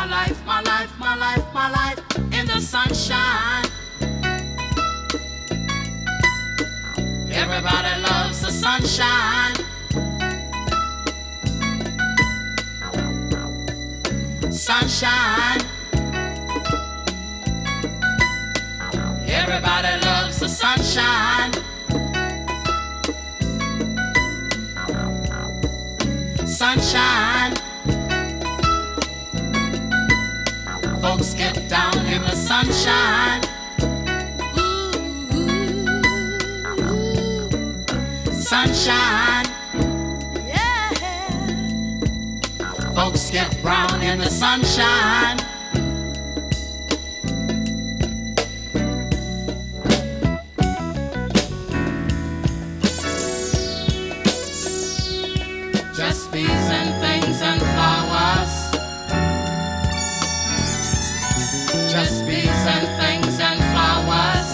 my life, my life my life, my life in the sunshine. Everybody loves the sunshine. Sunshine. Everybody loves the sunshine. Sunshine. Folks get down in the sunshine. ooh, Sunshine. Yeah. Folks get brown in the sunshine. Just bees Just bees and things and flowers.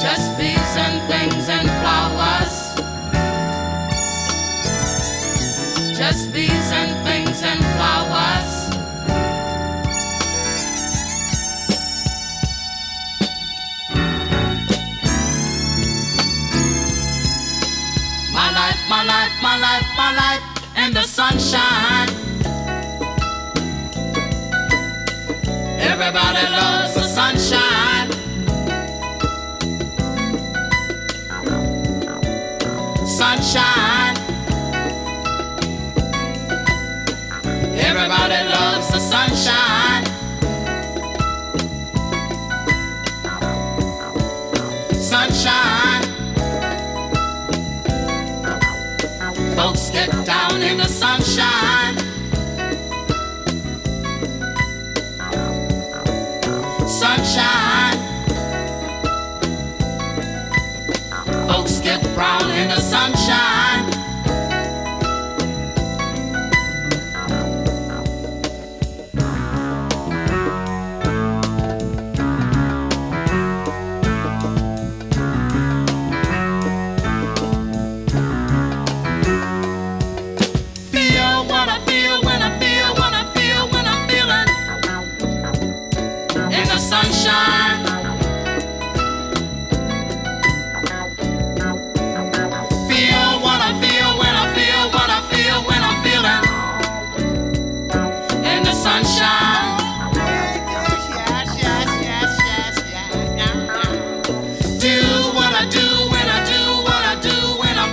Just bees and things and flowers. Just bees and things and flowers. My life, my life, my life, my life in the sunshine. Everybody loves the sunshine. Sunshine. Everybody loves the sunshine. Sunshine. Folks get down in the sunshine. Sunshine. sunshine. Do what I do when I do what I do when I'm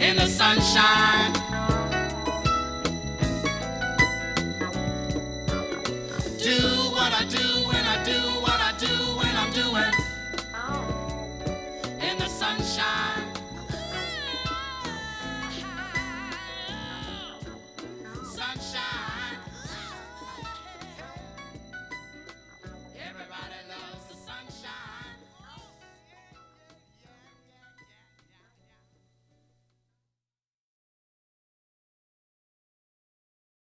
in the sunshine. Do what I do when I do what I do when I'm in the sunshine.